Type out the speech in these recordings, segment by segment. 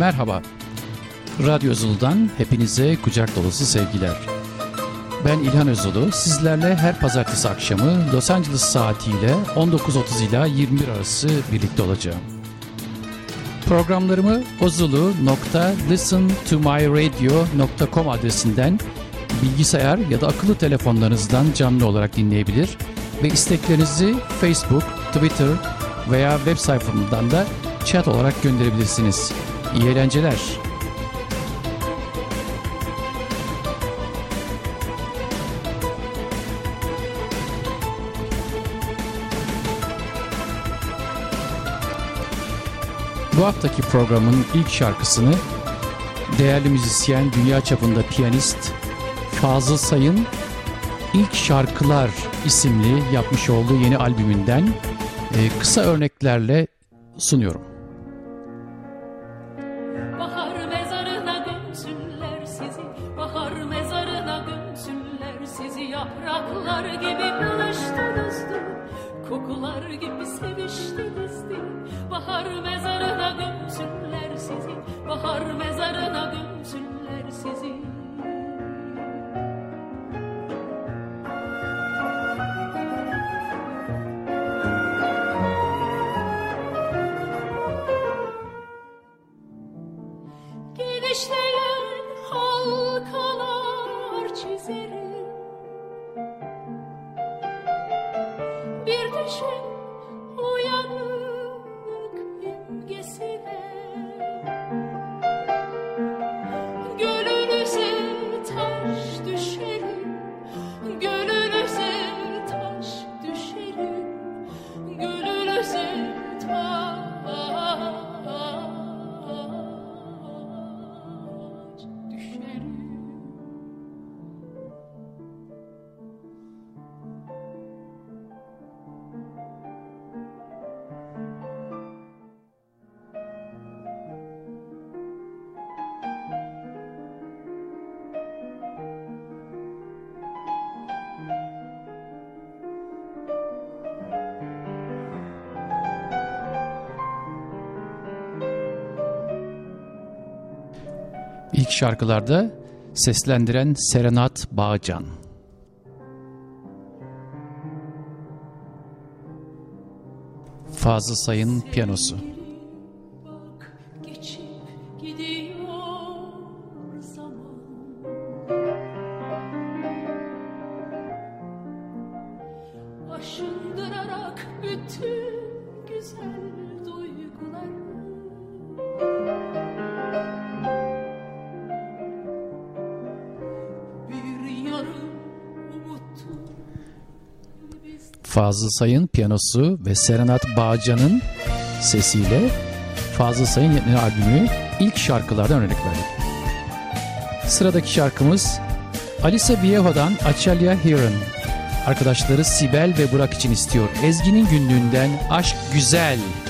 Merhaba. Radyo Zulu'dan hepinize kucak dolusu sevgiler. Ben İlhan Özulu. Sizlerle her pazartesi akşamı Los Angeles saatiyle 19.30 ila 21 arası birlikte olacağım. Programlarımı ozulu.listentomyradio.com adresinden bilgisayar ya da akıllı telefonlarınızdan canlı olarak dinleyebilir ve isteklerinizi Facebook, Twitter veya web sayfamdan da chat olarak gönderebilirsiniz. İyi eğlenceler. Bu haftaki programın ilk şarkısını değerli müzisyen, dünya çapında piyanist Fazıl Say'ın İlk Şarkılar isimli yapmış olduğu yeni albümünden e, kısa örneklerle sunuyorum. İlk şarkılarda seslendiren Serenat Bağcan. Fazıl Say'ın piyanosu. Fazıl Say'ın piyanosu ve Serenat Bağcan'ın sesiyle Fazıl Say'ın yeni albümü ilk şarkılardan örnek verdik. Sıradaki şarkımız Alice Viejo'dan Açalya Heron. Arkadaşları Sibel ve Burak için istiyor. Ezgi'nin günlüğünden Aşk Güzel. Bir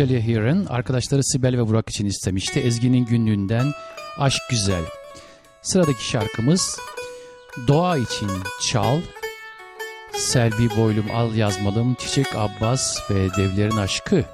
Açelya Heron arkadaşları Sibel ve Burak için istemişti. Ezgi'nin günlüğünden Aşk Güzel. Sıradaki şarkımız Doğa için Çal. Selvi Boylum Al Yazmalım, Çiçek Abbas ve Devlerin Aşkı.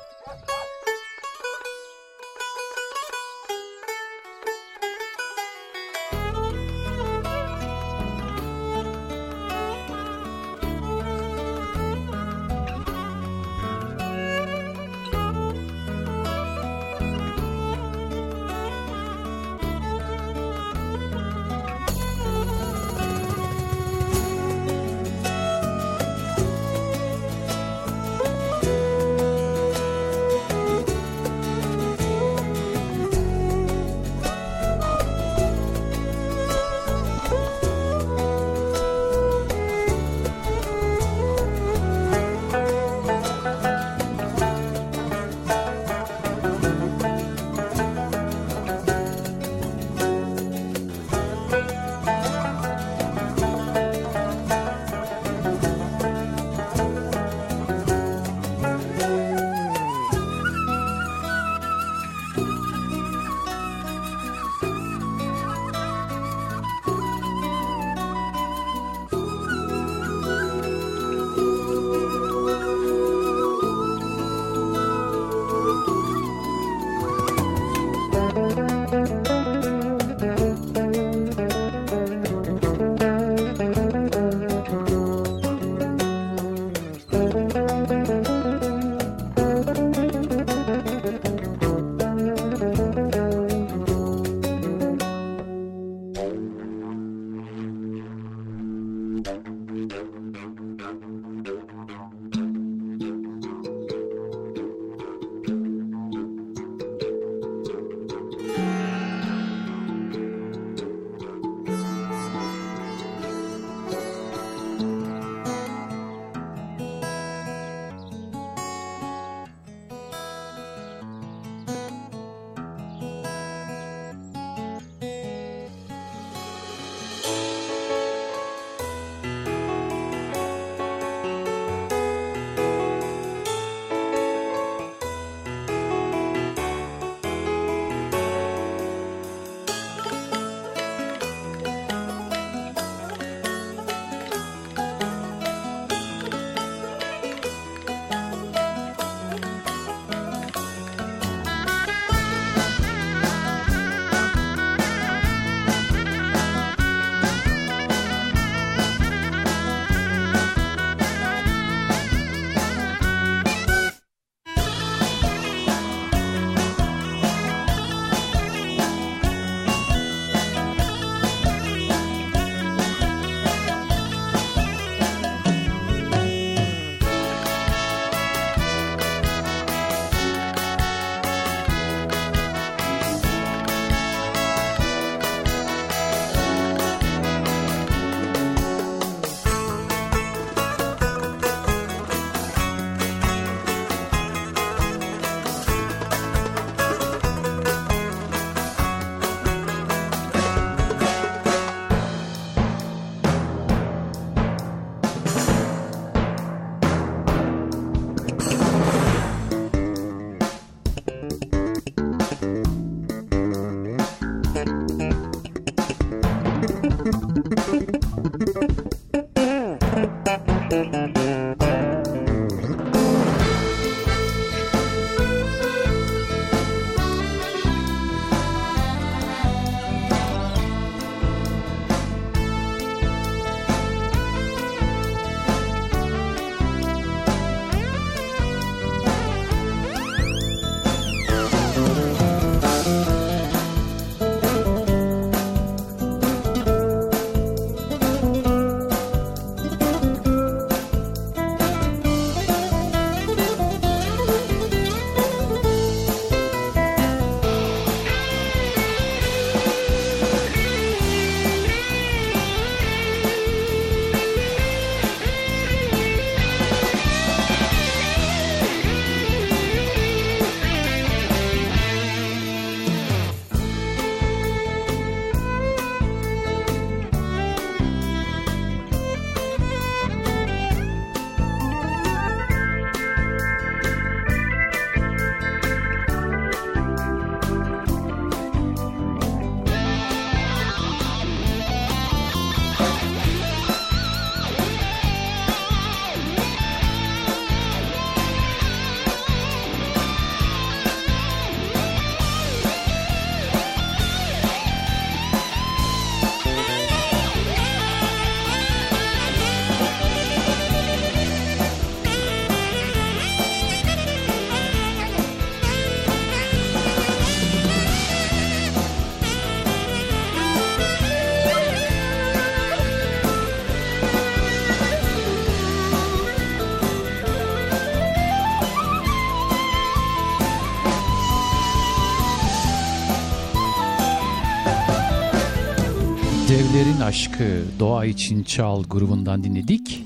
aşkı Doğa için Çal grubundan dinledik.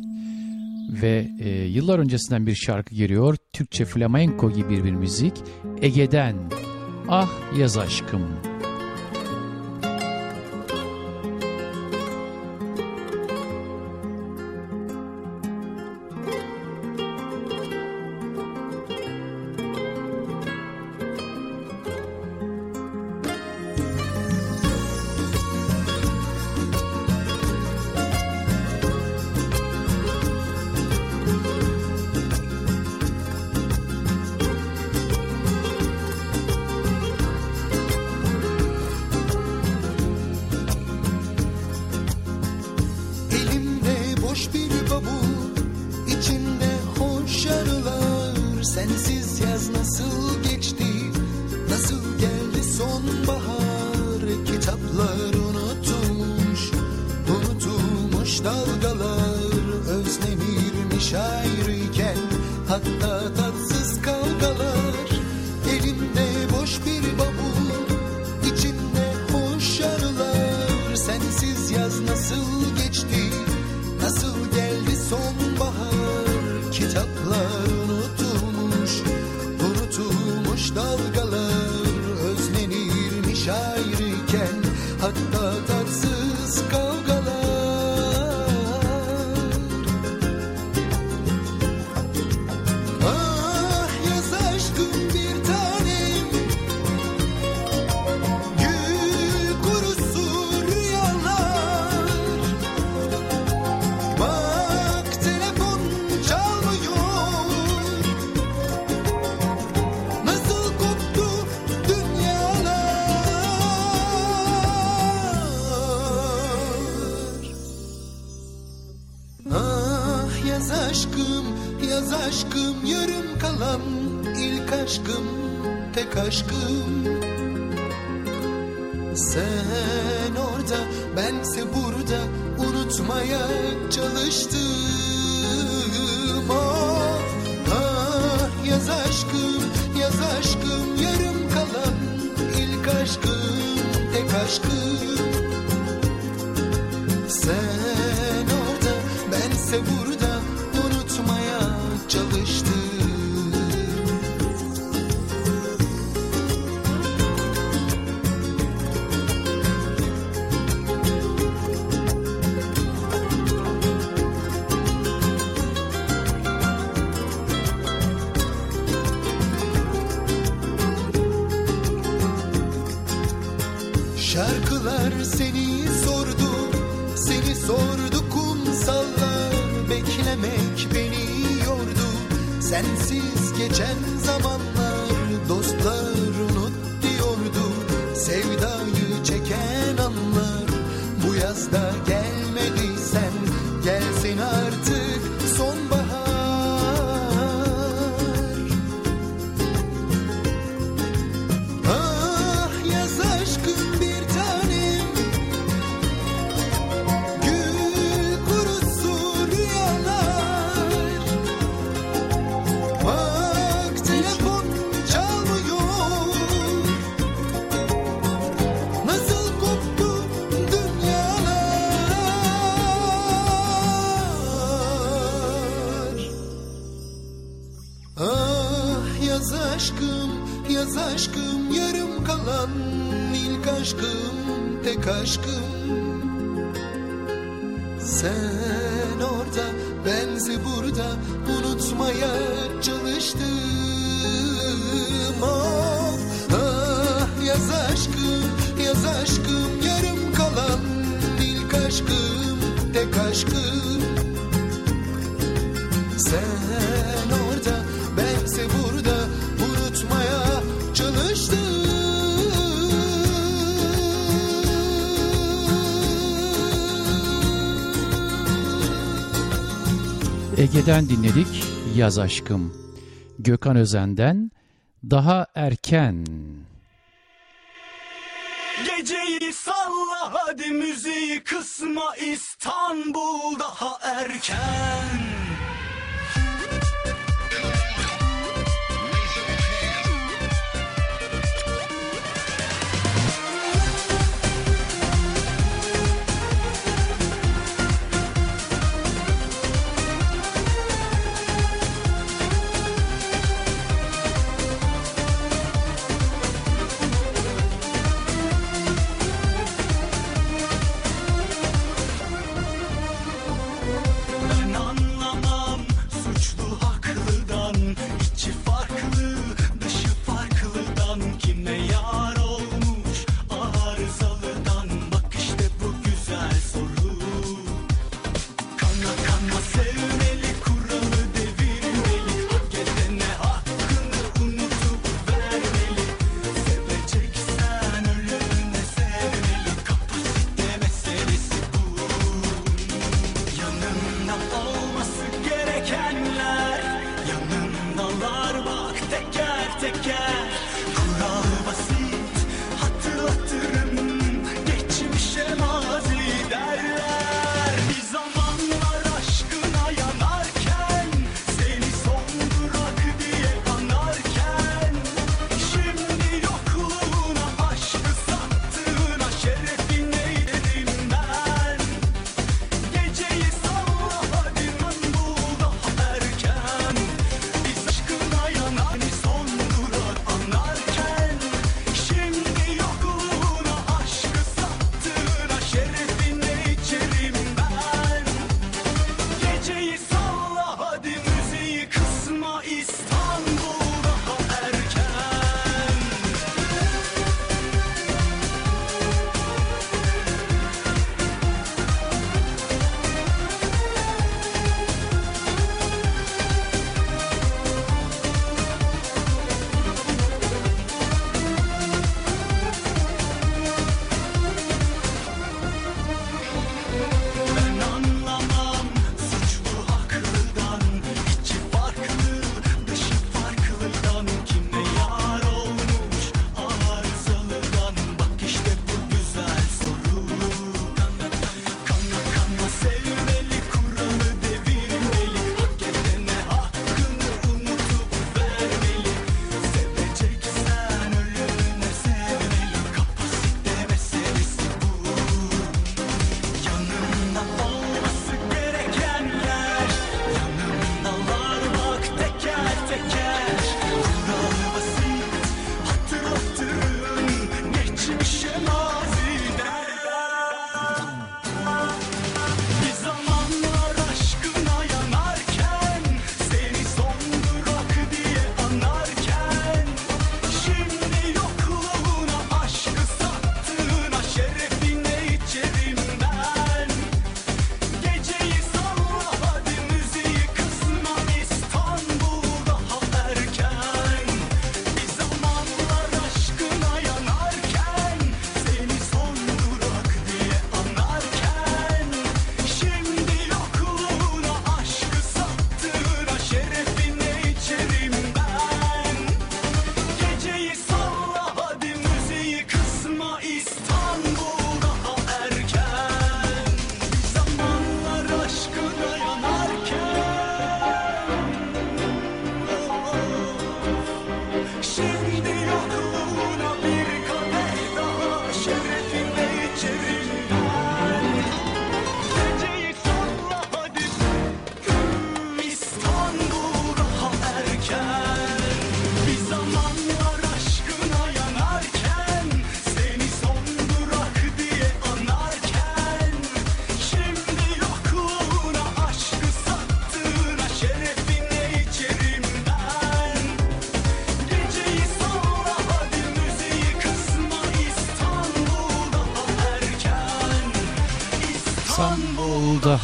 Ve e, yıllar öncesinden bir şarkı geliyor. Türkçe flamenko gibi bir, bir müzik. Ege'den Ah Yaz Aşkım. Ege'den dinledik Yaz Aşkım. Gökhan Özen'den Daha Erken. Geceyi salla hadi müziği kısma İstanbul daha erken.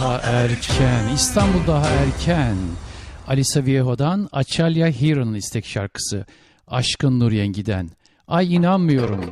daha erken. İstanbul daha erken. Alisa Viejo'dan Açalya Heron'un istek şarkısı. Aşkın Nur Yengi'den. Ay inanmıyorum.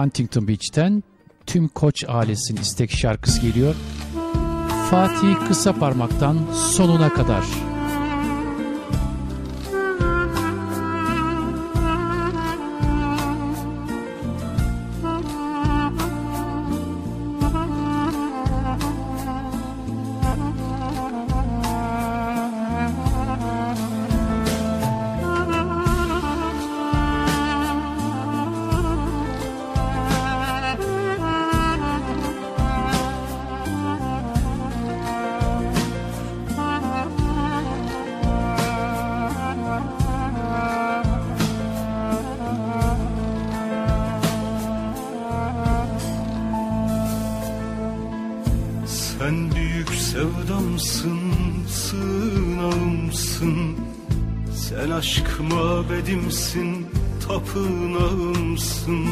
Huntington Beach'ten tüm Koç ailesinin istek şarkısı geliyor. Fatih Kısa Parmak'tan sonuna kadar. Tapınağımsın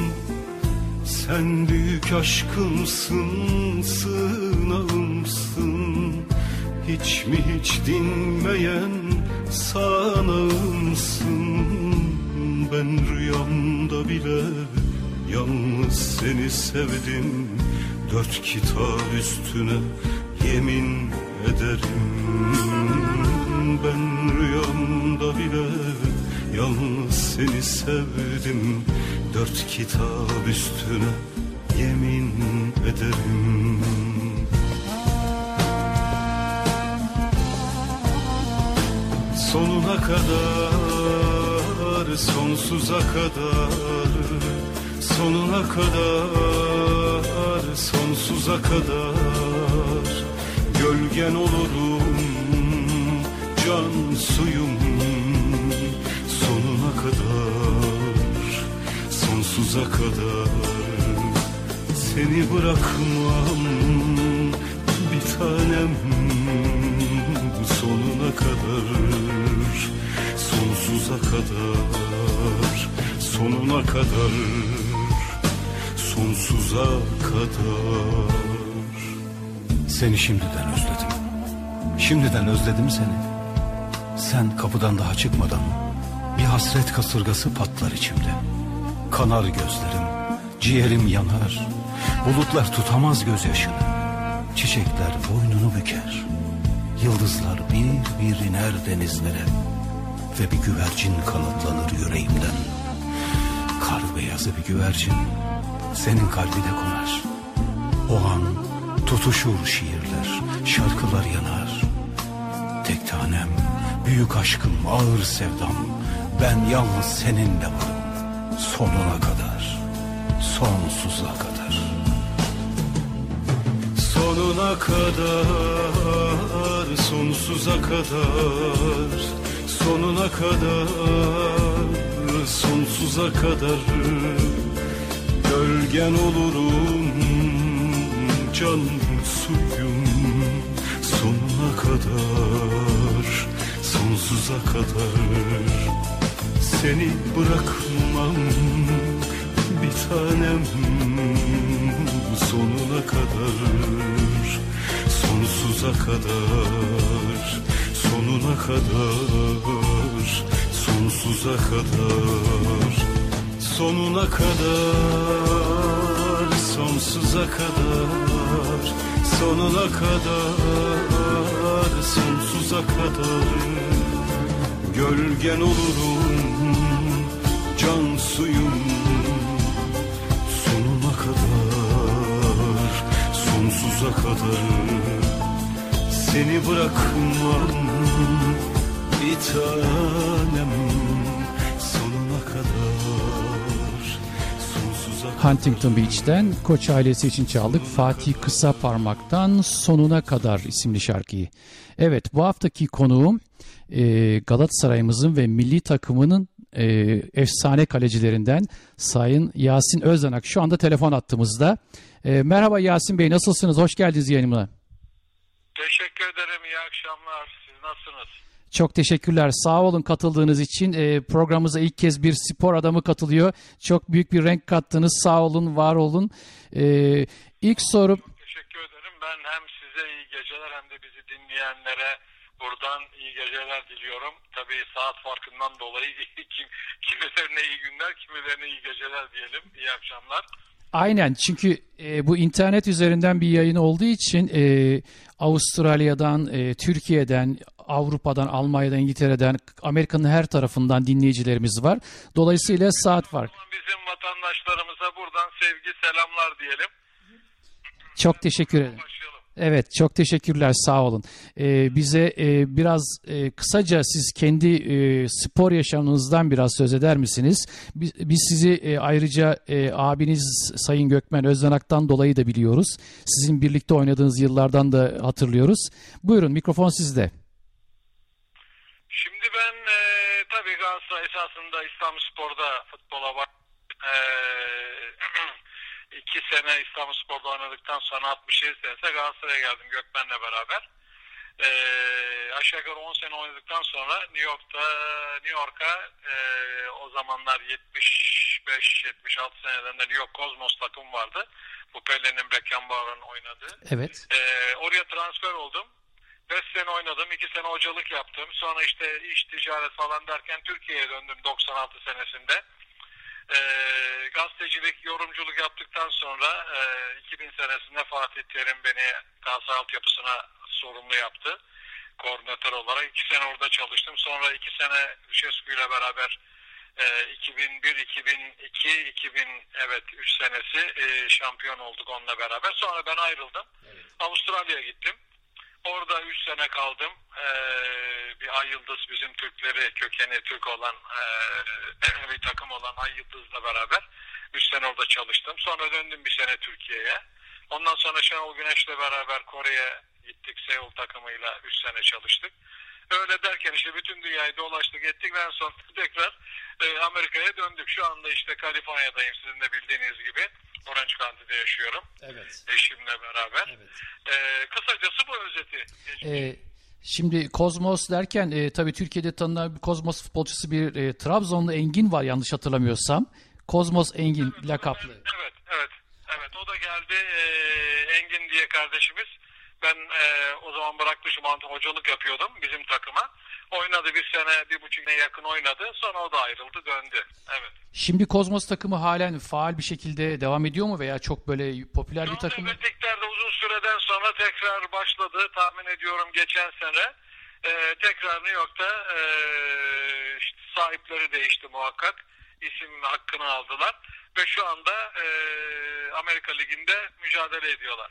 Sen büyük aşkımsın, sığınağımsın Hiç mi hiç dinmeyen sanağımsın Ben rüyamda bile yalnız seni sevdim. Dört kitap üstüne yemin ederim. Ben rüyamda bile yalnız seni sevdim Dört kitap üstüne yemin ederim. Sonuna kadar, sonsuza kadar Sonuna kadar, sonsuza kadar. Gölgen olurum, can suyum sonsuza kadar Seni bırakmam bir tanem sonuna kadar sonsuza kadar sonuna kadar sonsuza kadar Seni şimdiden özledim. Şimdiden özledim seni. Sen kapıdan daha çıkmadan bir hasret kasırgası patlar içimde. Kanar gözlerim, ciğerim yanar. Bulutlar tutamaz gözyaşını. Çiçekler boynunu büker. Yıldızlar bir bir iner denizlere. Ve bir güvercin kanatlanır yüreğimden. Kar beyazı bir güvercin senin kalbine konar. O an tutuşur şiirler, şarkılar yanar. Tek tanem, büyük aşkım, ağır sevdam. Ben yalnız seninle varım. Sonuna kadar, sonsuza kadar. Sonuna kadar, sonsuza kadar, sonuna kadar, sonsuza kadar. Gölgen olurum, can suyum. Sonuna kadar, sonsuza kadar Seni bırakmam bir tanem sonuna kadar sonsuza kadar sonuna kadar sonsuza kadar sonuna kadar sonsuza kadar sonuna kadar sonsuza kadar. Gölgen olurum can suyum sonuna kadar sonsuza kadar seni bırakmam bir tanem sonuna kadar sonsuza kadar Huntington Beach'ten Koç ailesi için çaldık. Fatih Kısa Parmak'tan Sonuna Kadar isimli şarkıyı. Evet bu haftaki konuğum Galatasaray'ımızın ve milli takımının e, efsane kalecilerinden Sayın Yasin Özdanak. Şu anda telefon attığımızda. E, merhaba Yasin Bey nasılsınız? Hoş geldiniz yayınıma. Teşekkür ederim. İyi akşamlar. Siz nasılsınız? Çok teşekkürler. Sağ olun katıldığınız için. E, programımıza ilk kez bir spor adamı katılıyor. Çok büyük bir renk kattınız. Sağ olun, var olun. E, ilk sorum Teşekkür ederim. Ben hem size iyi geceler hem de bizi dinleyenlere buradan iyi geceler diliyorum. Tabii saat farkından dolayı kim, kimilerine iyi günler, kimilerine iyi geceler diyelim. İyi akşamlar. Aynen çünkü e, bu internet üzerinden bir yayın olduğu için e, Avustralya'dan, e, Türkiye'den, Avrupa'dan, Almanya'dan, İngiltere'den, Amerika'nın her tarafından dinleyicilerimiz var. Dolayısıyla saat var. Bizim vatandaşlarımıza buradan sevgi, selamlar diyelim. Çok teşekkür ederim. Evet çok teşekkürler sağ olun. Ee, bize e, biraz e, kısaca siz kendi e, spor yaşamınızdan biraz söz eder misiniz? Biz, biz sizi e, ayrıca e, abiniz Sayın Gökmen Özdanak'tan dolayı da biliyoruz. Sizin birlikte oynadığınız yıllardan da hatırlıyoruz. Buyurun mikrofon sizde. Şimdi ben e, tabii Galatasaray esasında İstanbulspor'da futbola bak e, iki sene İstanbulspor'da oynadıktan sonra 67 senesinde Galatasaray'a geldim Gökmen'le beraber. E, aşağı yukarı 10 sene oynadıktan sonra New York'ta New York'a e, o zamanlar 75-76 senelerinde New York Cosmos takım vardı. Bu Pele'nin Beckenbauer'ın oynadığı. Evet. Ee, oraya transfer oldum. 5 sene oynadım, 2 sene hocalık yaptım. Sonra işte iş ticaret falan derken Türkiye'ye döndüm 96 senesinde. Ee, gazetecilik, yorumculuk yaptıktan sonra e, 2000 senesinde Fatih Terim beni Galatasaray altyapısına sorumlu yaptı. Koordinatör olarak. 2 sene orada çalıştım. Sonra 2 sene Lucescu ile beraber e, 2001, 2002, 2000 evet 3 senesi e, şampiyon olduk onunla beraber. Sonra ben ayrıldım. Avustralya'ya gittim. Orada 3 sene kaldım. Ee, bir Ay Yıldız bizim Türkleri kökeni Türk olan ee, bir takım olan Ay Yıldız'la beraber 3 sene orada çalıştım. Sonra döndüm bir sene Türkiye'ye. Ondan sonra Şenol Güneş'le beraber Kore'ye gittik. Seul takımıyla 3 sene çalıştık. Öyle derken işte bütün dünyayı dolaştık ettik ve en son tekrar e, Amerika'ya döndük. Şu anda işte Kaliforniya'dayım sizin de bildiğiniz gibi. Orange County'de yaşıyorum Evet. eşimle beraber. Ee, kısacası bu özeti. Ee, şimdi Kozmos derken e, tabii Türkiye'de tanınan bir Kozmos futbolcusu bir e, Trabzonlu Engin var yanlış hatırlamıyorsam. Kozmos Engin lakaplı. Evet, evet. Evet, o da geldi. Ee, Engin diye kardeşimiz. Ben e, o zaman bırakmışım hocalık yapıyordum bizim takıma. Oynadı bir sene, bir buçuk sene yakın oynadı. Sonra o da ayrıldı, döndü. Evet. Şimdi Kozmos takımı halen faal bir şekilde devam ediyor mu veya çok böyle popüler bir Şu takım mı? Liglerde uzun süreden sonra tekrar başladı. Tahmin ediyorum geçen sene. Ee, tekrar New York'ta e, işte sahipleri değişti muhakkak. İsim hakkını aldılar. Ve şu anda e, Amerika Ligi'nde mücadele ediyorlar.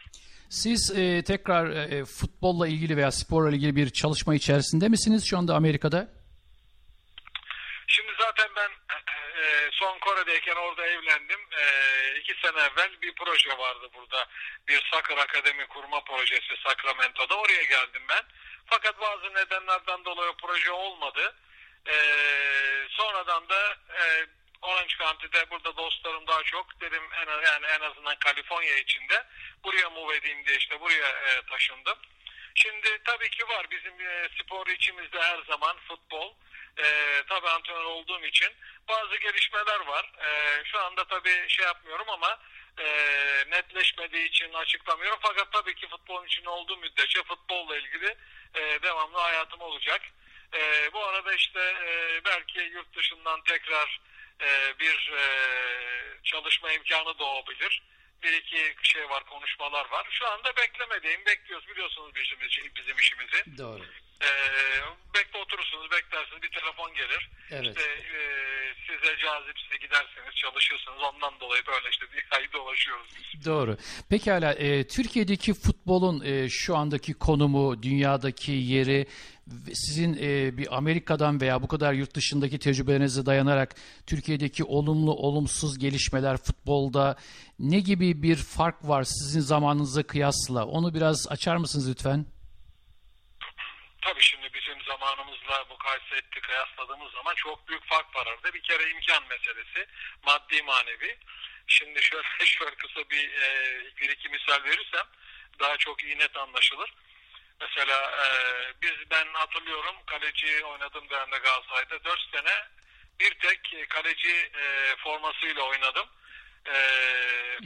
Siz e, tekrar e, futbolla ilgili veya sporla ilgili bir çalışma içerisinde misiniz şu anda Amerika'da? Şimdi zaten ben e, son Kore'deyken orada evlendim. E, iki sene evvel bir proje vardı burada. Bir Soccer Akademi kurma projesi Sacramento'da. Oraya geldim ben. Fakat bazı nedenlerden dolayı proje olmadı. E, sonradan da e, Orange County'de burada dostlarım daha çok dedim en, yani en azından Kaliforniya içinde buraya move edeyim diye işte buraya e, taşındım. Şimdi tabii ki var bizim e, spor içimizde her zaman futbol. E, tabii antrenör olduğum için bazı gelişmeler var. E, şu anda tabii şey yapmıyorum ama e, netleşmediği için açıklamıyorum. Fakat tabii ki futbolun içinde olduğu müddetçe futbolla ilgili e, devamlı hayatım olacak. E, bu arada işte e, belki yurt dışından tekrar e, bir e, çalışma imkanı doğabilir. Bir iki şey var, konuşmalar var. Şu anda beklemedeyim. Bekliyoruz biliyorsunuz bizim, bizim işimizi. Doğru. E, bekle oturursunuz, beklersiniz. Bir telefon gelir. Evet. İşte e, size cazipse giderseniz, çalışırsınız. Ondan dolayı böyle işte dünyayı dolaşıyoruz biz. Doğru. Pekala e, Türkiye'deki futbolun e, şu andaki konumu, dünyadaki yeri sizin e, bir Amerika'dan veya bu kadar yurt dışındaki tecrübelerinize dayanarak Türkiye'deki olumlu olumsuz gelişmeler futbolda ne gibi bir fark var sizin zamanınıza kıyasla? Onu biraz açar mısınız lütfen? Tabii şimdi bizim zamanımızla mukayese ettik, kıyasladığımız zaman çok büyük fark var arada. Bir kere imkan meselesi, maddi manevi. Şimdi şöyle, şöyle kısa bir, e, bir iki misal verirsem daha çok iyi net anlaşılır. Mesela e, biz ben hatırlıyorum kaleci oynadığım dönemde Galatasaray'da 4 sene bir tek kaleci e, formasıyla oynadım. E,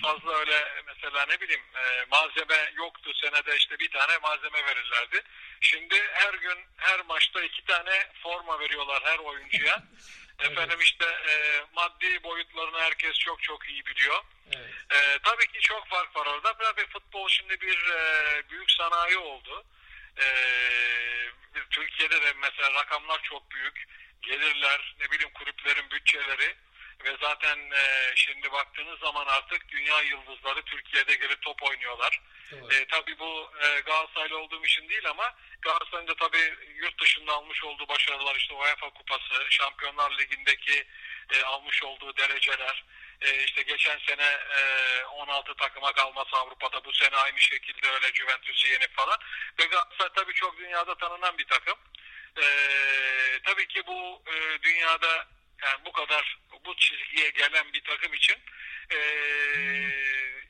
fazla öyle mesela ne bileyim e, malzeme yoktu senede işte bir tane malzeme verirlerdi. Şimdi her gün her maçta iki tane forma veriyorlar her oyuncuya. Efendim işte e, maddi boyutlarını herkes çok çok iyi biliyor. E, tabii ki çok fark var orada. Tabii futbol şimdi bir e, büyük sanayi oldu. E, Türkiye'de de mesela rakamlar çok büyük. Gelirler, ne bileyim kulüplerin bütçeleri ve zaten e, şimdi baktığınız zaman artık dünya yıldızları Türkiye'de gelip top oynuyorlar. E, tabii bu e, Galatasaraylı olduğum için değil ama Galatasaray'ın da tabii yurt dışında almış olduğu başarılar işte UEFA Kupası, Şampiyonlar Ligi'ndeki e, almış olduğu dereceler, e, işte geçen sene e, 16 takıma kalması Avrupa'da bu sene aynı şekilde öyle Juventus'u yenip falan. Ve Galatasaray tabii çok dünyada tanınan bir takım. E, tabii ki bu e, dünyada yani bu kadar bu çizgiye gelen bir takım için e,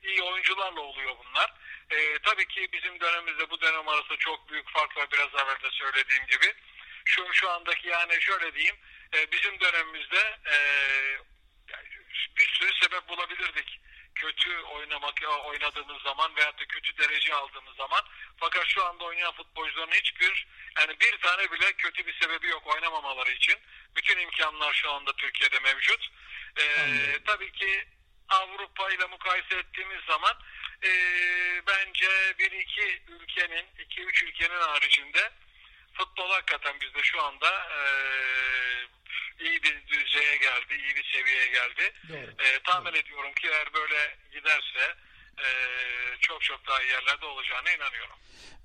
iyi oyuncularla oluyor bunlar. E, tabii ki bizim dönemimizde bu dönem arasında çok büyük fark var biraz evvel de söylediğim gibi. Şu, şu andaki yani şöyle diyeyim e, bizim dönemimizde e, bir sürü sebep bulabilirdik. Kötü oynamak oynadığımız zaman veyahut da kötü derece aldığımız zaman. Fakat şu anda oynayan futbolcuların hiçbir yani bir tane bile kötü bir sebebi yok oynamamaları için. Bütün imkanlar şu anda Türkiye'de mevcut. Ee, tabii ki Avrupa ile mukayese ettiğimiz zaman e, bence bir iki ülkenin, iki üç ülkenin haricinde futbol hakikaten bizde şu anda e, iyi bir düzeye geldi, iyi bir seviyeye geldi. Doğru. E, tahmin ediyorum ki eğer böyle giderse e, çok çok daha iyi yerlerde olacağına inanıyorum.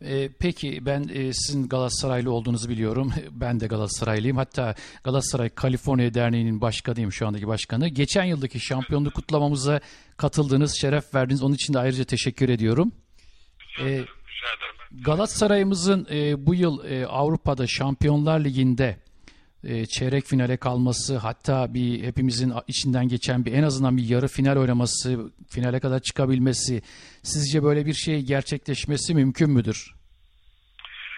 Ee, peki ben e, sizin Galatasaraylı olduğunuzu biliyorum. Ben de Galatasaraylıyım. Hatta Galatasaray Kaliforniya Derneği'nin başkanıyım şu andaki başkanı. Geçen yıldaki şampiyonluk kutlamamıza katıldığınız, şeref verdiniz. Onun için de ayrıca teşekkür ediyorum. Rica Ee, ederim. Rica ederim. Galatasaray'ımızın e, bu yıl e, Avrupa'da Şampiyonlar Ligi'nde e, çeyrek finale kalması hatta bir hepimizin içinden geçen bir en azından bir yarı final oynaması, finale kadar çıkabilmesi sizce böyle bir şey gerçekleşmesi mümkün müdür?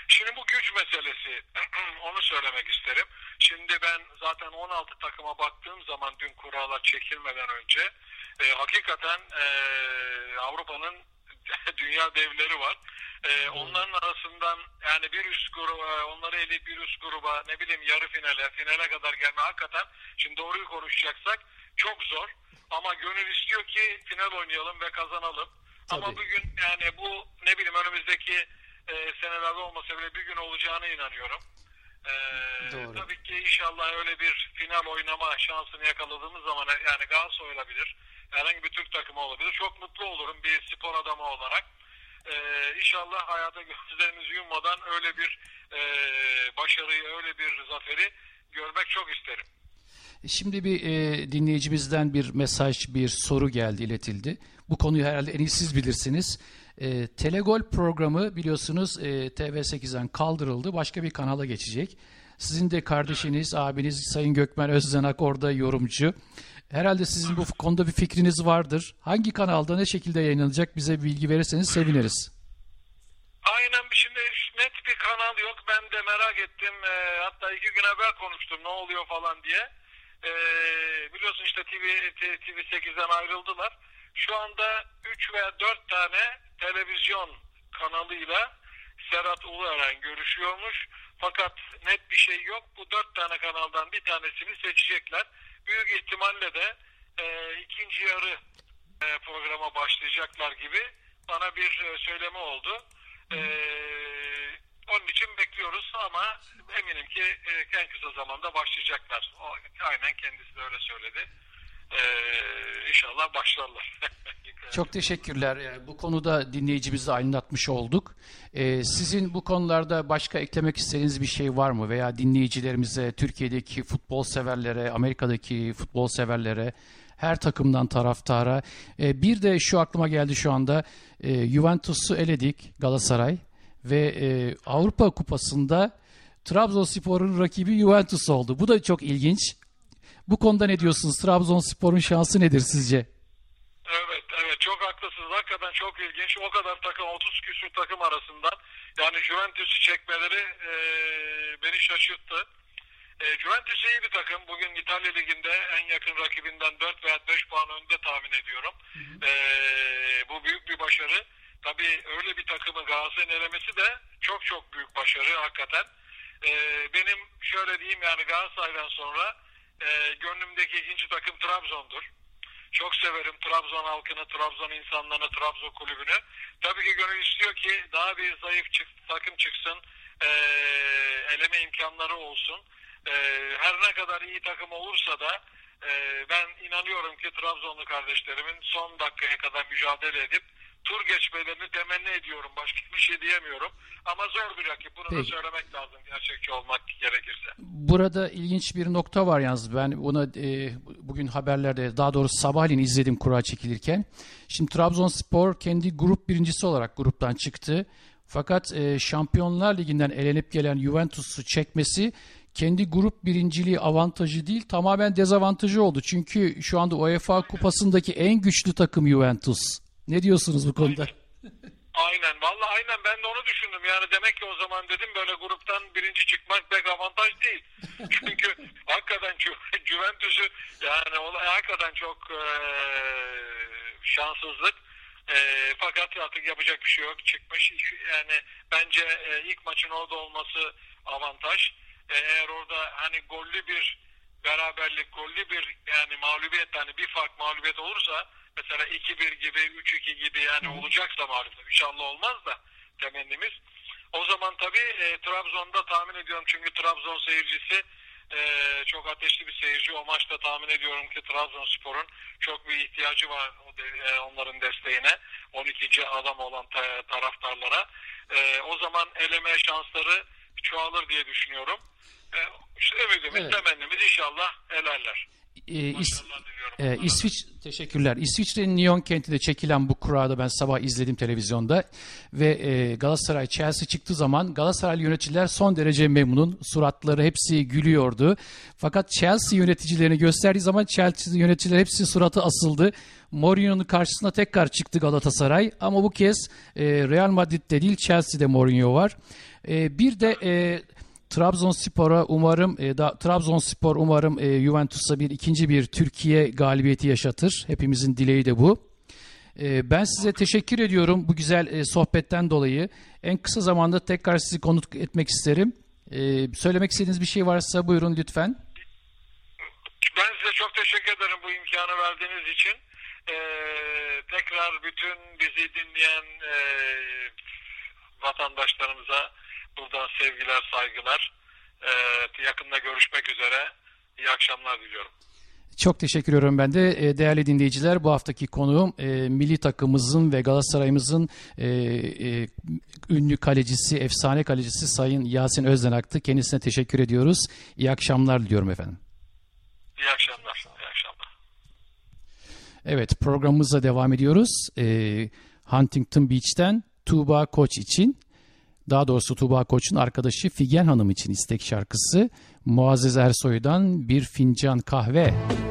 Şimdi bu güç meselesi onu söylemek isterim. Şimdi ben zaten 16 takıma baktığım zaman dün kurala çekilmeden önce e, hakikaten e, Avrupa'nın dünya devleri var. E, onların arasından yani bir üst gruba, onları eleyip bir üst gruba ne bileyim yarı finale, finale kadar gelme hakikaten şimdi doğruyu konuşacaksak çok zor. Ama gönül istiyor ki final oynayalım ve kazanalım. Ama Tabii. bugün yani bu ne bileyim önümüzdeki e, senelerde olmasa bile bir gün olacağına inanıyorum. E, Doğru. tabii ki inşallah öyle bir final oynama şansını yakaladığımız zaman yani Galatasaray olabilir. Herhangi bir Türk takımı olabilir. Çok mutlu olurum bir spor adamı olarak. E, inşallah hayata gözlerimizi yummadan öyle bir e, başarıyı, öyle bir zaferi görmek çok isterim. Şimdi bir e, dinleyicimizden bir mesaj, bir soru geldi, iletildi. Bu konuyu herhalde en iyi siz bilirsiniz. E, Telegol programı biliyorsunuz e, TV8'den kaldırıldı, başka bir kanala geçecek. Sizin de kardeşiniz, abiniz Sayın Gökmen Özdenak orada yorumcu. Herhalde sizin bu konuda bir fikriniz vardır. Hangi kanalda ne şekilde yayınlanacak bize bilgi verirseniz seviniriz. Aynen bir şimdi net bir kanal yok. Ben de merak ettim. Ee, hatta iki gün evvel konuştum ne oluyor falan diye. Ee, biliyorsun işte TV, T- TV8'den ayrıldılar. Şu anda 3 veya 4 tane televizyon kanalıyla Serhat Ulueren görüşüyormuş. Fakat net bir şey yok. Bu 4 tane kanaldan bir tanesini seçecekler. Büyük ihtimalle de e, ikinci yarı e, programa başlayacaklar gibi bana bir e, söyleme oldu. E, onun için bekliyoruz ama eminim ki e, en kısa zamanda başlayacaklar. O, aynen kendisi de öyle söyledi. E, inşallah başlarlar. Çok teşekkürler. Yani Bu konuda dinleyicimizi aydınlatmış olduk. Ee, sizin bu konularda başka eklemek istediğiniz bir şey var mı? Veya dinleyicilerimize, Türkiye'deki futbol severlere, Amerika'daki futbol severlere, her takımdan taraftara. Ee, bir de şu aklıma geldi şu anda. Ee, Juventus'u eledik Galatasaray ve e, Avrupa Kupası'nda Trabzonspor'un rakibi Juventus oldu. Bu da çok ilginç. Bu konuda ne diyorsunuz? Trabzonspor'un şansı nedir sizce? Evet, evet çok haklısınız. Hakikaten çok ilginç. O kadar takım, 30 küsur takım arasından yani Juventus'u çekmeleri e, beni şaşırttı. E, Juventus iyi bir takım. Bugün İtalya Ligi'nde en yakın rakibinden 4 veya 5 puan önde tahmin ediyorum. E, bu büyük bir başarı. Tabii öyle bir takımı Galatasaray'ın elemesi de çok çok büyük başarı hakikaten. E, benim şöyle diyeyim yani Galatasaray'dan sonra e, gönlümdeki ikinci takım Trabzon'dur. Çok severim Trabzon halkını, Trabzon insanlarını, Trabzon kulübünü. Tabii ki gönül istiyor ki daha bir zayıf çık, takım çıksın, eee, eleme imkanları olsun. Eee, her ne kadar iyi takım olursa da eee, ben inanıyorum ki Trabzonlu kardeşlerimin son dakikaya kadar mücadele edip tur geçmelerini temenni ediyorum. Başka bir şey diyemiyorum. Ama zor bir rakip. Bunu da Peki. söylemek lazım gerçekçi olmak gerekirse. Burada ilginç bir nokta var yalnız ben ona e, bugün haberlerde daha doğrusu sabahleyin izledim kura çekilirken. Şimdi Trabzonspor kendi grup birincisi olarak gruptan çıktı. Fakat e, Şampiyonlar Ligi'nden elenip gelen Juventus'u çekmesi kendi grup birinciliği avantajı değil tamamen dezavantajı oldu. Çünkü şu anda UEFA kupasındaki en güçlü takım Juventus. Ne diyorsunuz bu konuda? Aynen vallahi aynen ben de onu düşündüm. Yani demek ki o zaman dedim böyle gruptan birinci çıkmak pek avantaj değil. Çünkü hakikaten Ju- Juventus'u yani olay hakikaten çok eee, şanssızlık. Eee, fakat artık yapacak bir şey yok. Çıkmış yani bence eee, ilk maçın orada olması avantaj. Eee, eğer orada hani gollü bir beraberlik, gollü bir yani mağlubiyet hani bir fark mağlubiyet olursa mesela 2-1 gibi, 3-2 gibi yani olacaksa mağlubiyet. İnşallah olmaz da temennimiz. O zaman tabii e, Trabzon'da tahmin ediyorum çünkü Trabzon seyircisi e, çok ateşli bir seyirci. O maçta tahmin ediyorum ki Trabzonspor'un çok bir ihtiyacı var e, onların desteğine. 12. adam olan ta- taraftarlara. E, o zaman eleme şansları çoğalır diye düşünüyorum. E, işte ümidimiz, Evet. temennimiz inşallah elerler. E, İs-. Ee, da. İsviç teşekkürler. İsviçre'nin Nyon kentinde çekilen bu kurada ben sabah izledim televizyonda ve e, Galatasaray Chelsea çıktığı zaman Galatasaray yöneticiler son derece memnun. Suratları hepsi gülüyordu. Fakat Chelsea yöneticilerini gösterdiği zaman Chelsea yöneticiler hepsi suratı asıldı. Mourinho'nun karşısına tekrar çıktı Galatasaray ama bu kez e, Real Madrid'de değil Chelsea'de Mourinho var. E, bir de e, Trabzonspor'a umarım e, da, Trabzonspor umarım e, Juventus'a bir ikinci bir Türkiye galibiyeti yaşatır. Hepimizin dileği de bu. E, ben size teşekkür ediyorum bu güzel e, sohbetten dolayı. En kısa zamanda tekrar sizi konuk etmek isterim. E, söylemek istediğiniz bir şey varsa buyurun lütfen. Ben size çok teşekkür ederim bu imkanı verdiğiniz için. Ee, tekrar bütün bizi dinleyen e, vatandaşlarımıza Buradan sevgiler, saygılar. Ee, yakında görüşmek üzere. İyi akşamlar diliyorum. Çok teşekkür ediyorum ben de. Ee, değerli dinleyiciler bu haftaki konuğum e, milli takımımızın ve Galatasaray'ımızın e, e, ünlü kalecisi, efsane kalecisi Sayın Yasin Özdenak'tı. Kendisine teşekkür ediyoruz. İyi akşamlar diliyorum efendim. İyi akşamlar. İyi akşamlar. Evet programımıza devam ediyoruz. E, Huntington Beach'ten Tuğba Koç için daha doğrusu Tuba Koç'un arkadaşı Figen Hanım için istek şarkısı Muazzez Ersoy'dan Bir Fincan Kahve. Müzik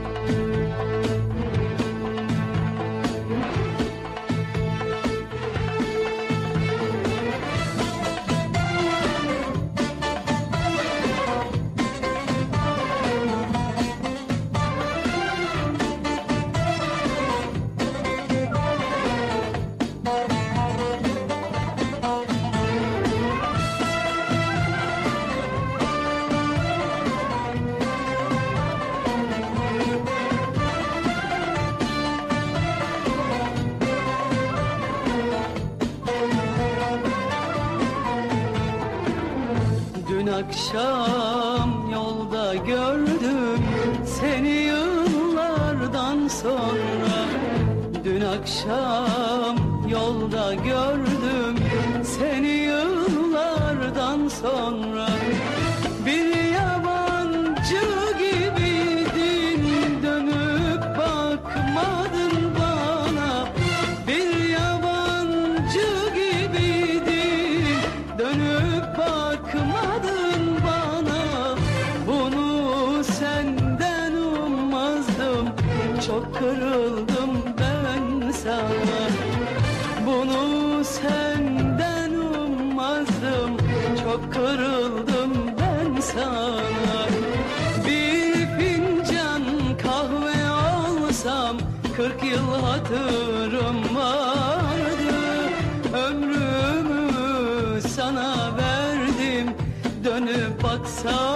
So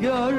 gör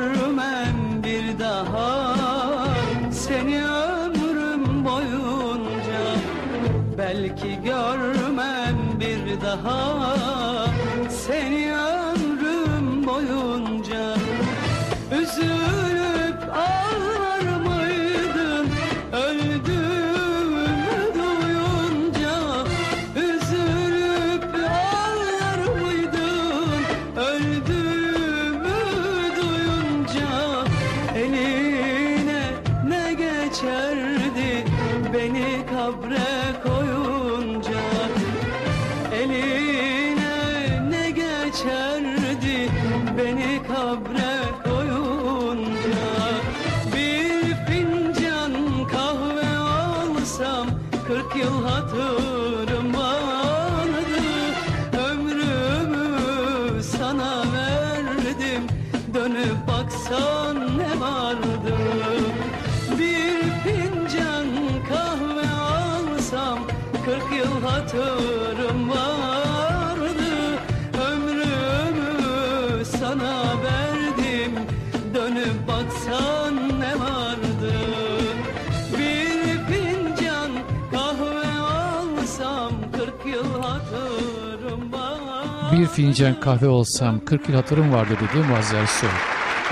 fincan kahve olsam 40 yıl hatırım vardı dedi Mazhar Söğüt.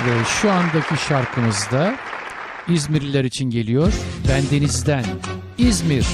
Ve şu andaki şarkımızda İzmirliler için geliyor. Ben denizden İzmir.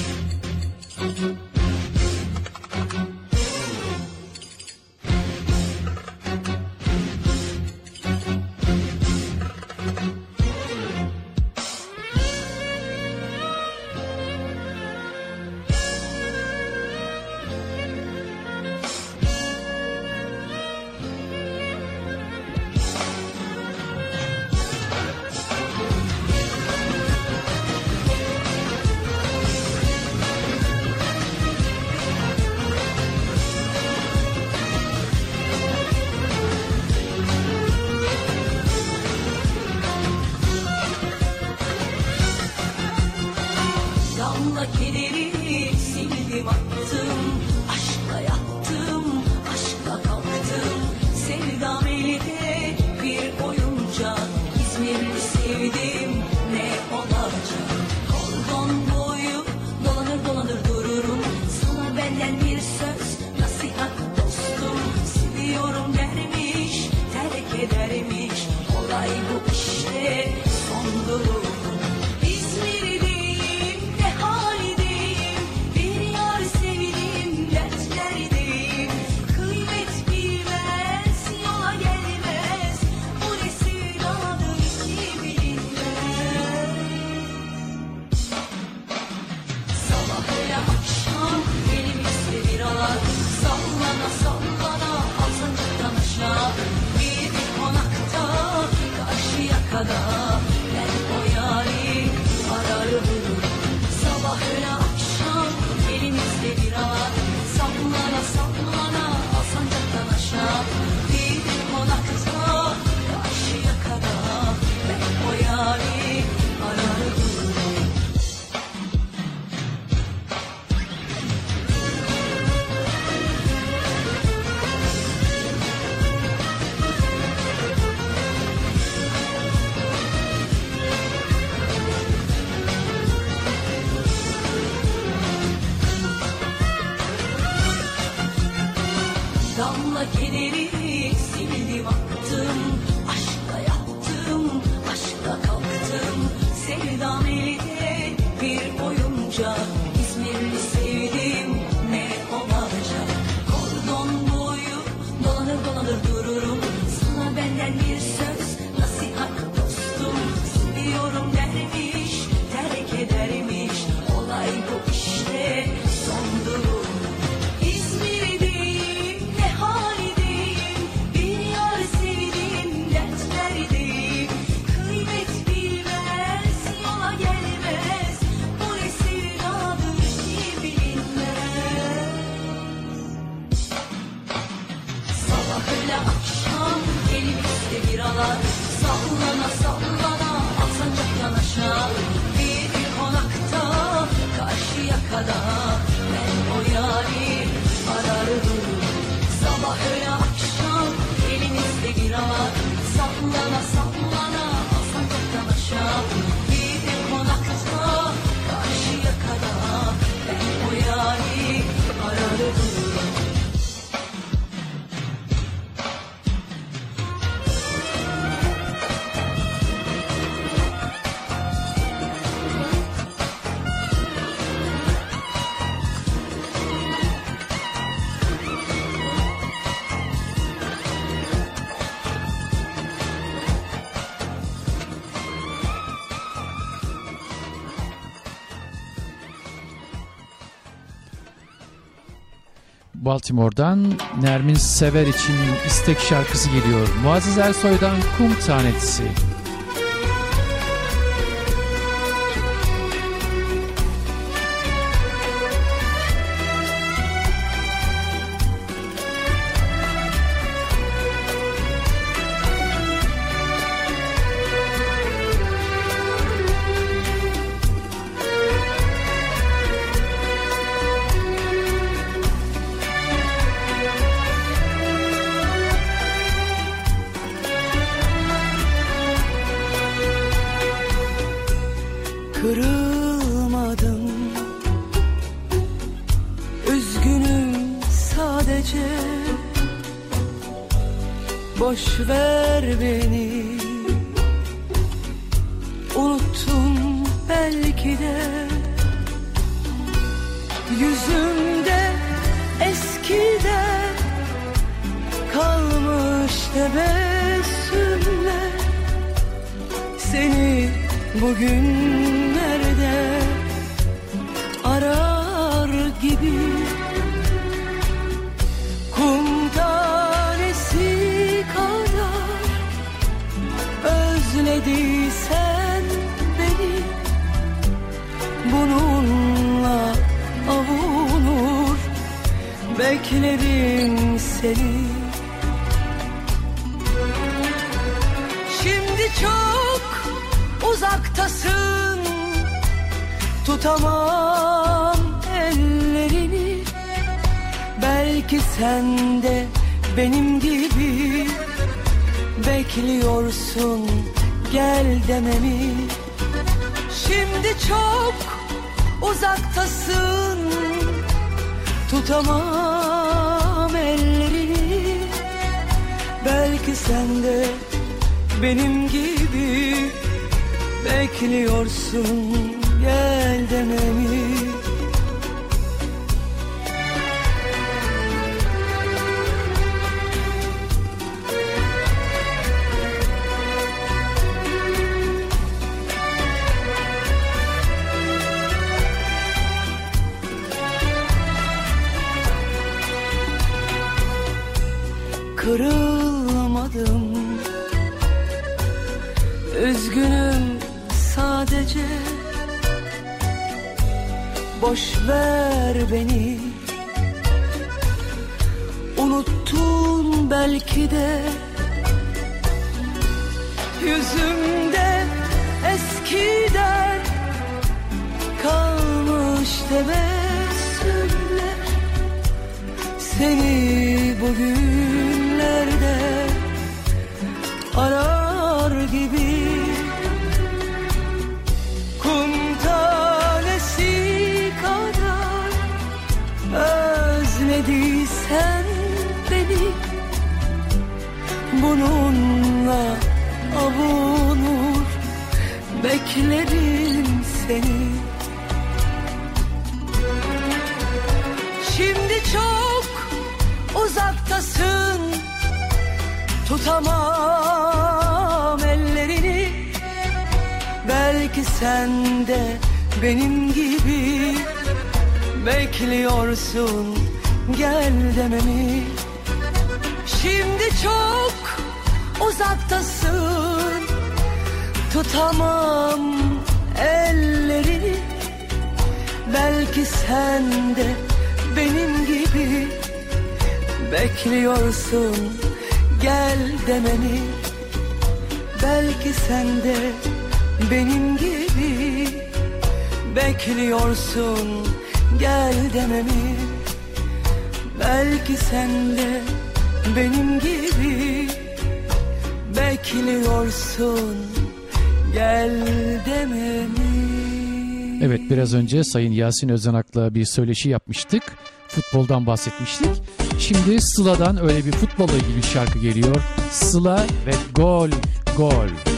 Öyle akşam elimizde biralar Sallana sallana Alsancak'tan aşağı Bir konakta karşıya kadar Ben o yari ararım. Sabah öyle akşam elimizde biralar Sallana sallana Alsancak'tan aşağı Baltimore'dan Nermin Sever için istek şarkısı geliyor. Muazzez Ersoy'dan Kum Tanesi. Gel dememi. Şimdi çok uzaktasın. Tutamam ellerini. Belki sen de benim gibi bekliyorsun. Gel dememi Kırılmadım. Üzgünüm sadece. Boş ver beni. Unuttun belki de. Yüzümde eskiden Kalmış tebessümler Seni bugünlerde arar gibi sen de benim gibi. Bekliyorsun gel dememi. Şimdi çok uzaktasın. Tutamam ellerini Belki sen de benim gibi. Bekliyorsun gel dememi Belki sen de benim gibi Bekliyorsun gel dememi Belki sen de benim gibi Bekliyorsun gel dememi Evet biraz önce Sayın Yasin Özenak'la bir söyleşi yapmıştık. Futboldan bahsetmiştik. Şimdi Sıla'dan öyle bir futbolla ilgili şarkı geliyor. Sıla ve gol gol.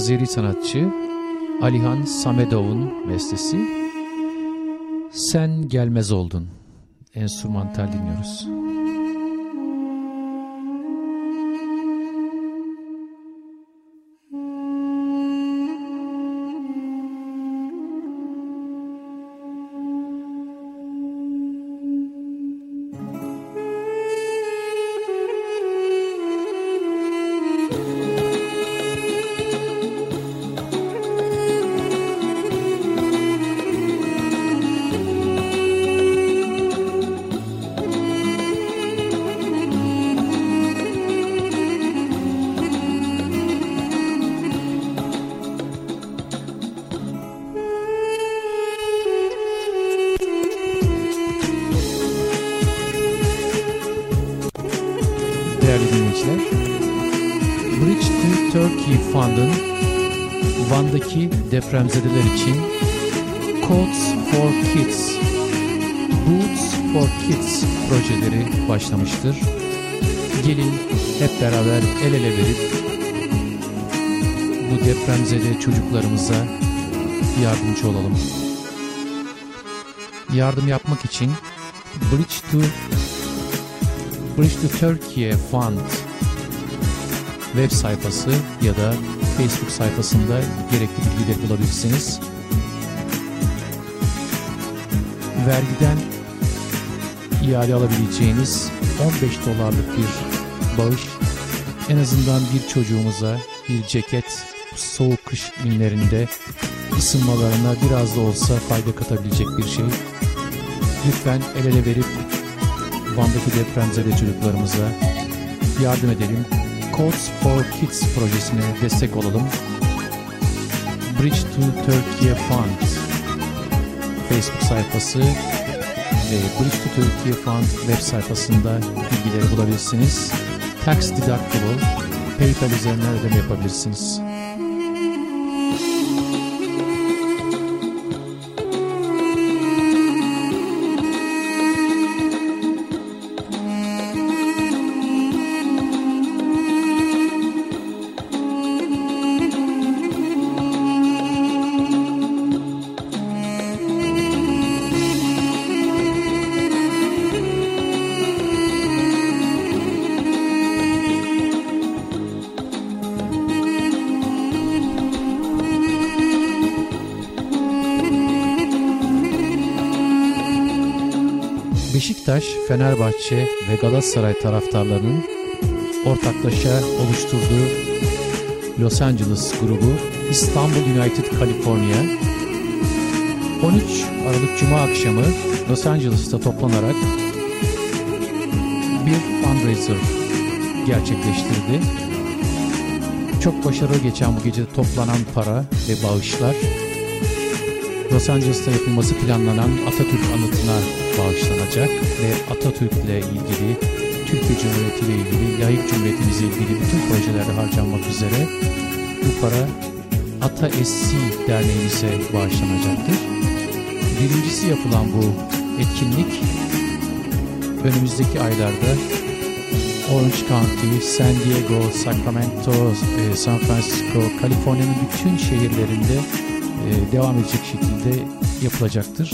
Azeri sanatçı Alihan Samedov'un bestesi Sen Gelmez Oldun. Enstrümantal dinliyoruz. Depremzedeler için Codes for Kids, Boots for Kids projeleri başlamıştır. Gelin hep beraber el ele verip bu depremzede çocuklarımıza yardımcı olalım. Yardım yapmak için Bridge to Bridge to Turkey Fund web sayfası ya da Facebook sayfasında gerekli bilgileri bulabilirsiniz. Vergiden iade alabileceğiniz 15 dolarlık bir bağış en azından bir çocuğumuza bir ceket soğuk kış günlerinde ısınmalarına biraz da olsa fayda katabilecek bir şey. Lütfen el ele verip Van'daki depremzede çocuklarımıza yardım edelim. Codes for Kids projesine destek olalım. Bridge to Turkey Fund Facebook sayfası ve Bridge to Turkey Fund web sayfasında bilgileri bulabilirsiniz. Tax deductible PayPal üzerinden ödeme yapabilirsiniz. Beşiktaş, Fenerbahçe ve Galatasaray taraftarlarının ortaklaşa oluşturduğu Los Angeles grubu İstanbul United California 13 Aralık Cuma akşamı Los Angeles'ta toplanarak bir fundraiser gerçekleştirdi. Çok başarılı geçen bu gece toplanan para ve bağışlar Los Angeles'ta yapılması planlanan Atatürk anıtına bağışlanacak ve Atatürk'le ilgili, Türkiye Cumhuriyeti ile ilgili, layık cumhuriyetimizle ilgili bütün projelerde harcanmak üzere bu para Ata Essi Derneğimize bağışlanacaktır. Birincisi yapılan bu etkinlik önümüzdeki aylarda Orange County, San Diego, Sacramento, e, San Francisco, Kaliforniya'nın bütün şehirlerinde devam edecek şekilde yapılacaktır.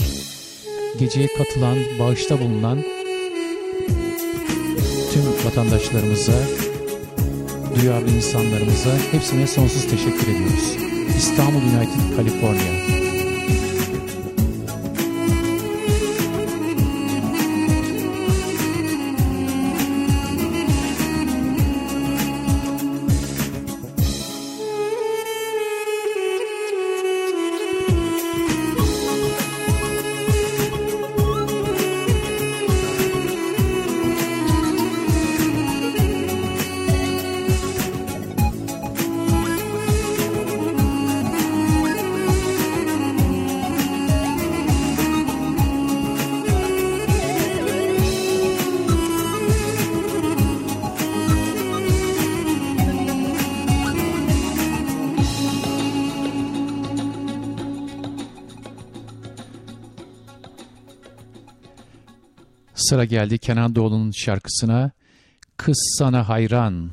Geceye katılan, bağışta bulunan tüm vatandaşlarımıza, duyarlı insanlarımıza hepsine sonsuz teşekkür ediyoruz. İstanbul United California. Sıra geldi Kenan Doğulu'nun şarkısına Kız Sana Hayran.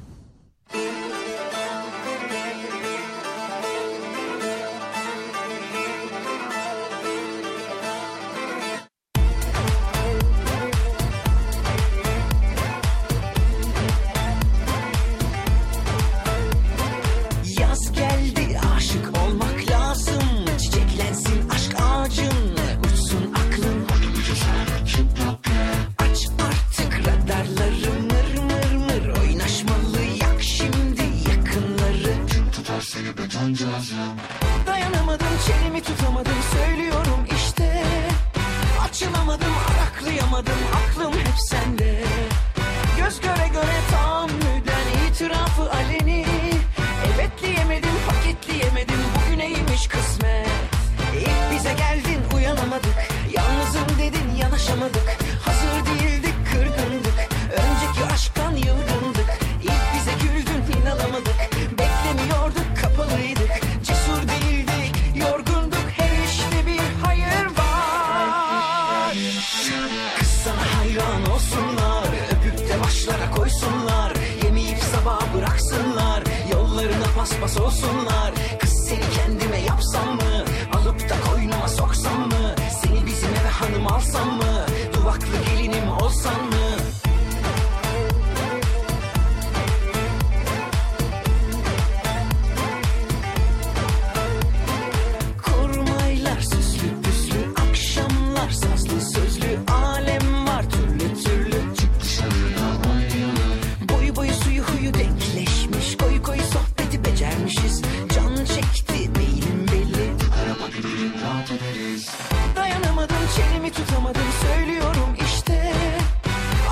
Dayanamadım çenemi tutamadım. Söylüyorum işte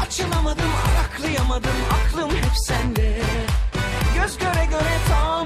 Açılamadım araklayamadım. Aklım hep sende. Göz göre göre tam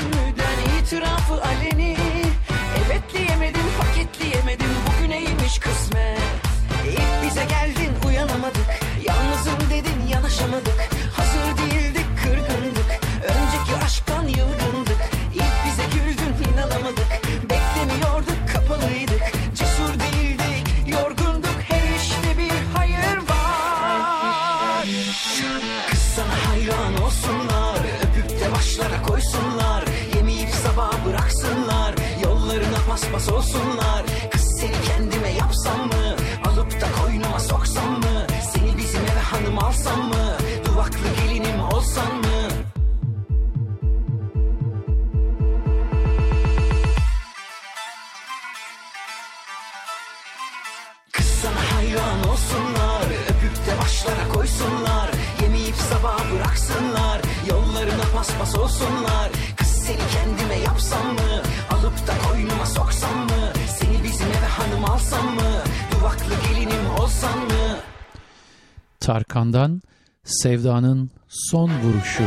Sevdanın son vuruşu.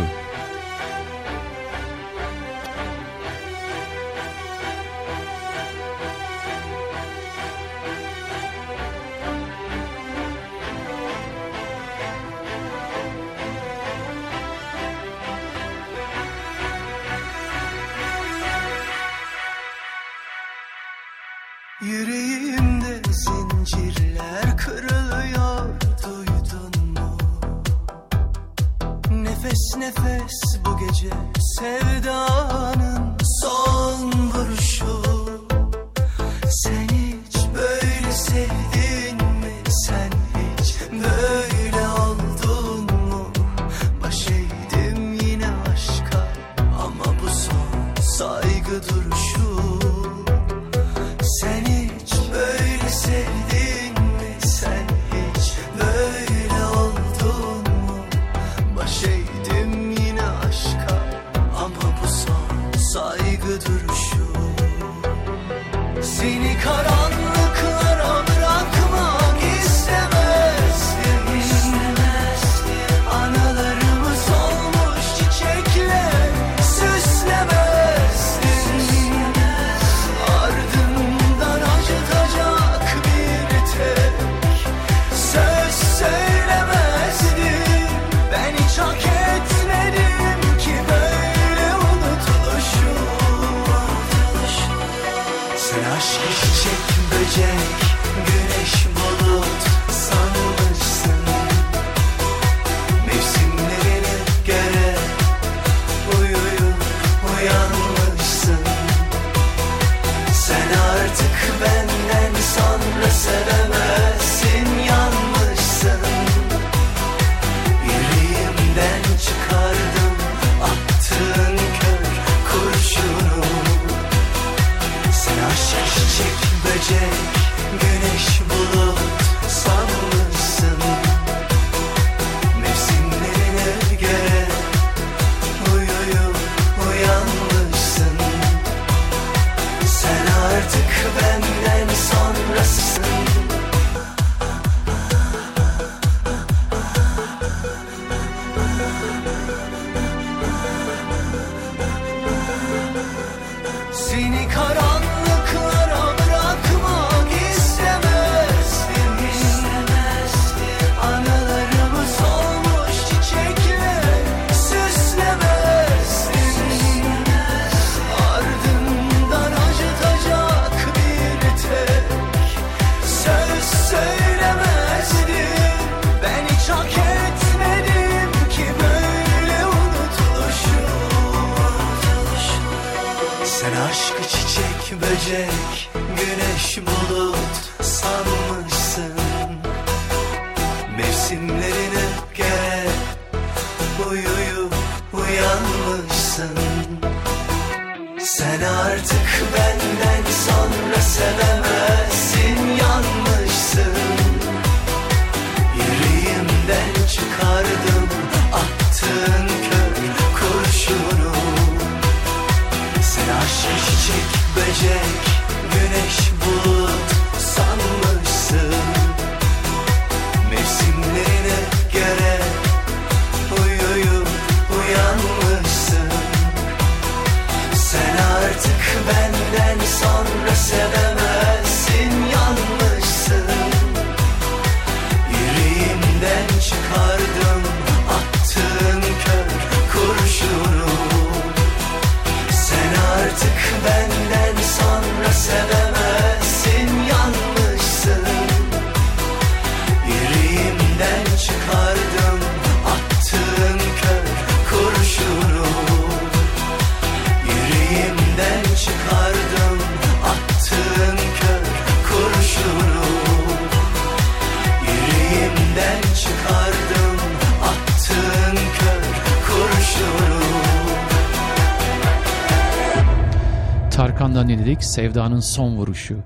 yandan dinledik Sevda'nın son vuruşu.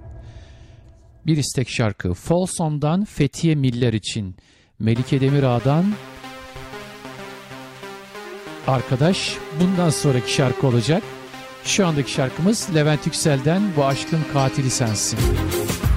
Bir istek şarkı Folson'dan Fethiye Miller için Melike Demirağ'dan Arkadaş bundan sonraki şarkı olacak. Şu andaki şarkımız Levent Yüksel'den Bu Aşkın Katili Sensin. Müzik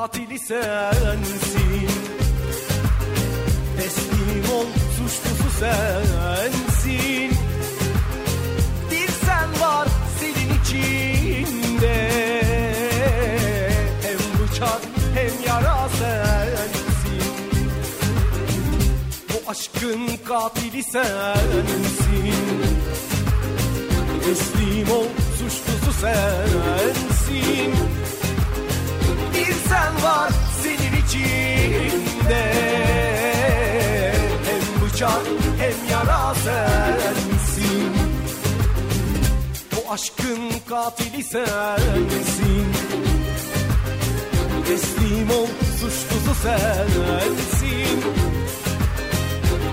katili sensin. Teslim ol suçlusu sensin. Bir sen var senin içinde. Hem bıçak hem yara sensin. Bu aşkın katili sensin. Teslim ol suçlusu sensin. sensin Bu aşkın katili sensin Teslim ol suçlusu sensin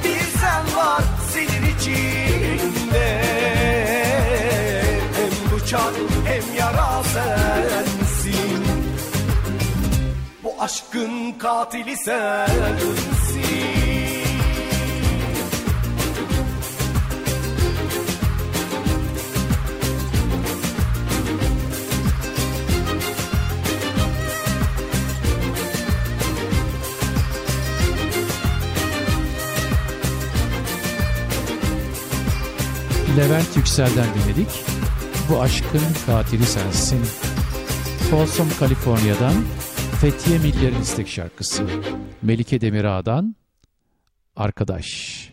Bir sen var senin içinde. Hem bıçak hem yara sensin Bu aşkın katili sensin Levent Yüksel'den dinledik. Bu aşkın katili sensin. Folsom, Kaliforniya'dan Fethiye Miller'in istek şarkısı. Melike Demirağ'dan Arkadaş.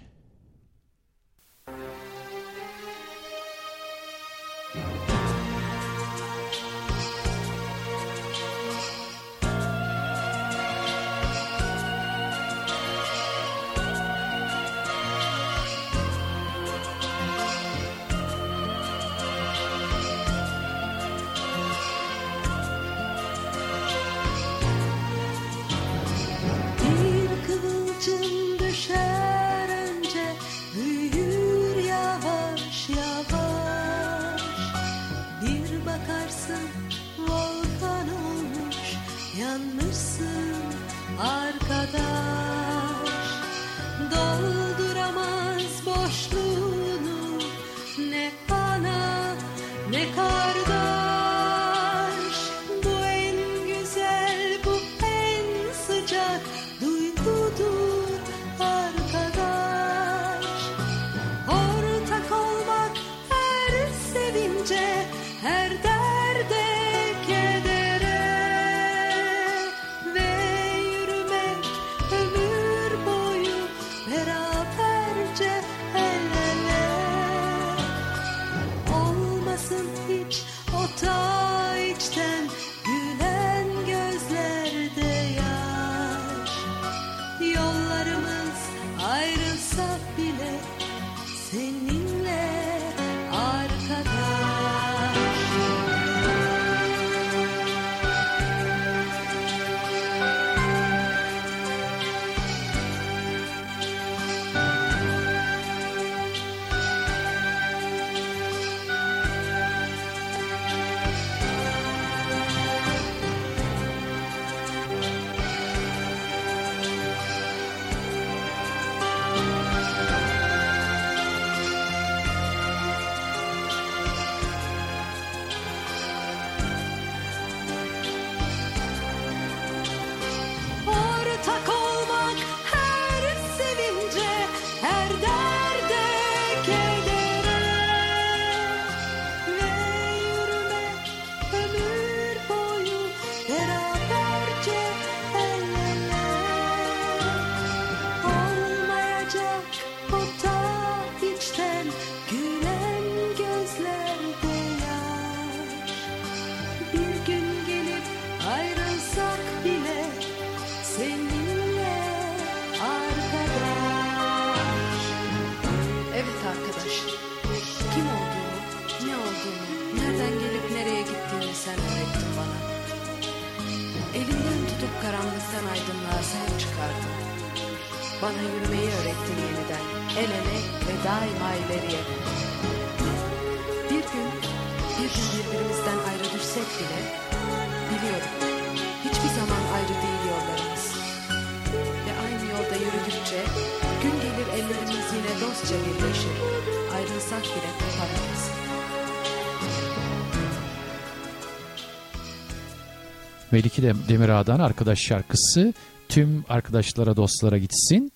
Melike Dem- Demirağ'dan arkadaş şarkısı tüm arkadaşlara dostlara gitsin.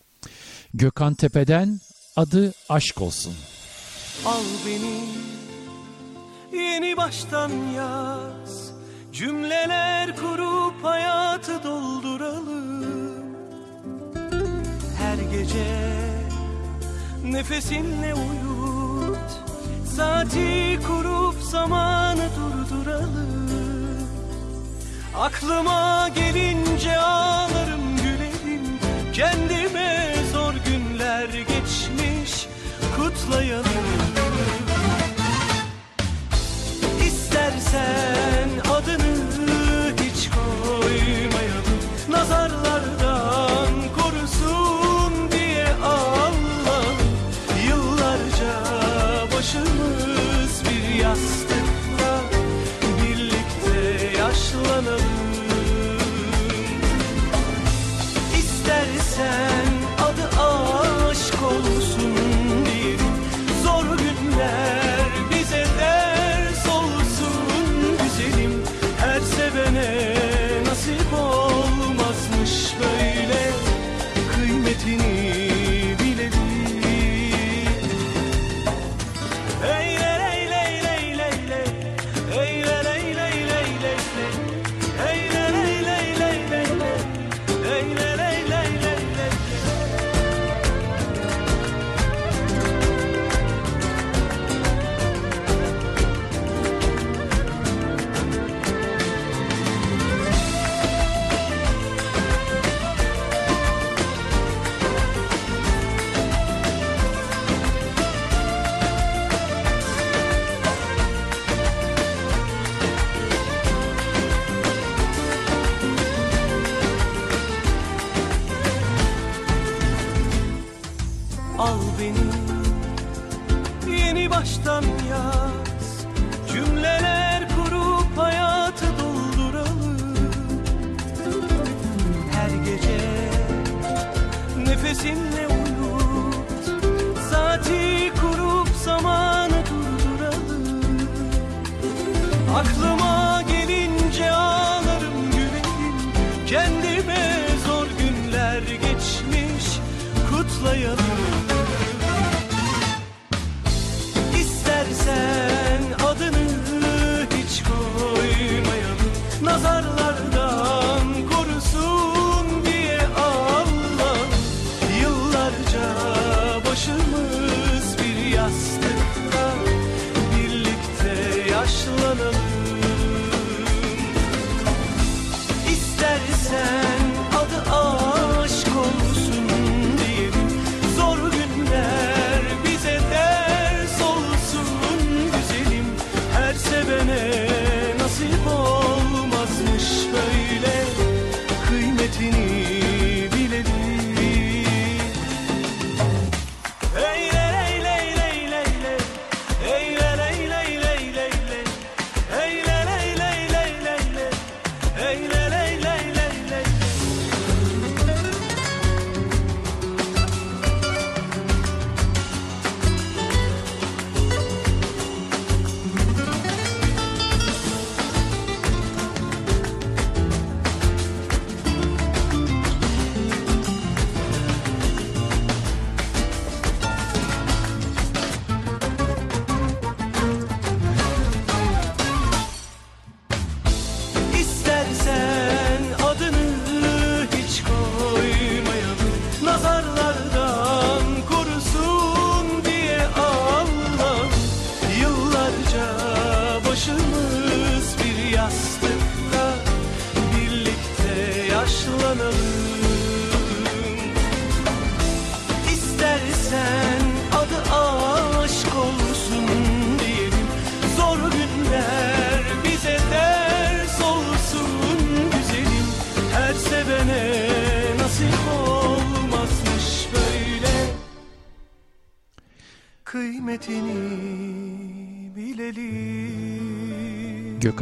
Gökhan Tepe'den adı aşk olsun. Al beni yeni baştan yaz Cümleler kurup hayatı dolduralım Her gece nefesinle uyut Saati kurup zamanı durduralım Aklıma gelince ağlarım gülerim. Kendime zor günler geçmiş kutlayalım. İstersen adını hiç koymayalım. Haftaki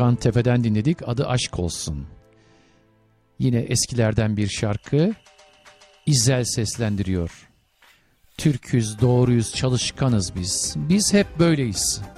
Hakan Tepe'den dinledik. Adı Aşk Olsun. Yine eskilerden bir şarkı. İzel seslendiriyor. Türküz, doğruyuz, çalışkanız biz. Biz hep böyleyiz.''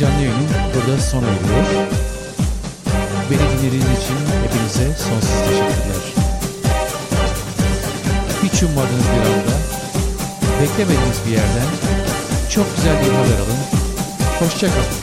Canlı yayınım burada sona eriyor. Beni dinlediğiniz için hepinize sonsuz teşekkürler. Hiç ummadığınız bir anda, beklemediğiniz bir yerden çok güzel bir haber alın. Hoşçakalın.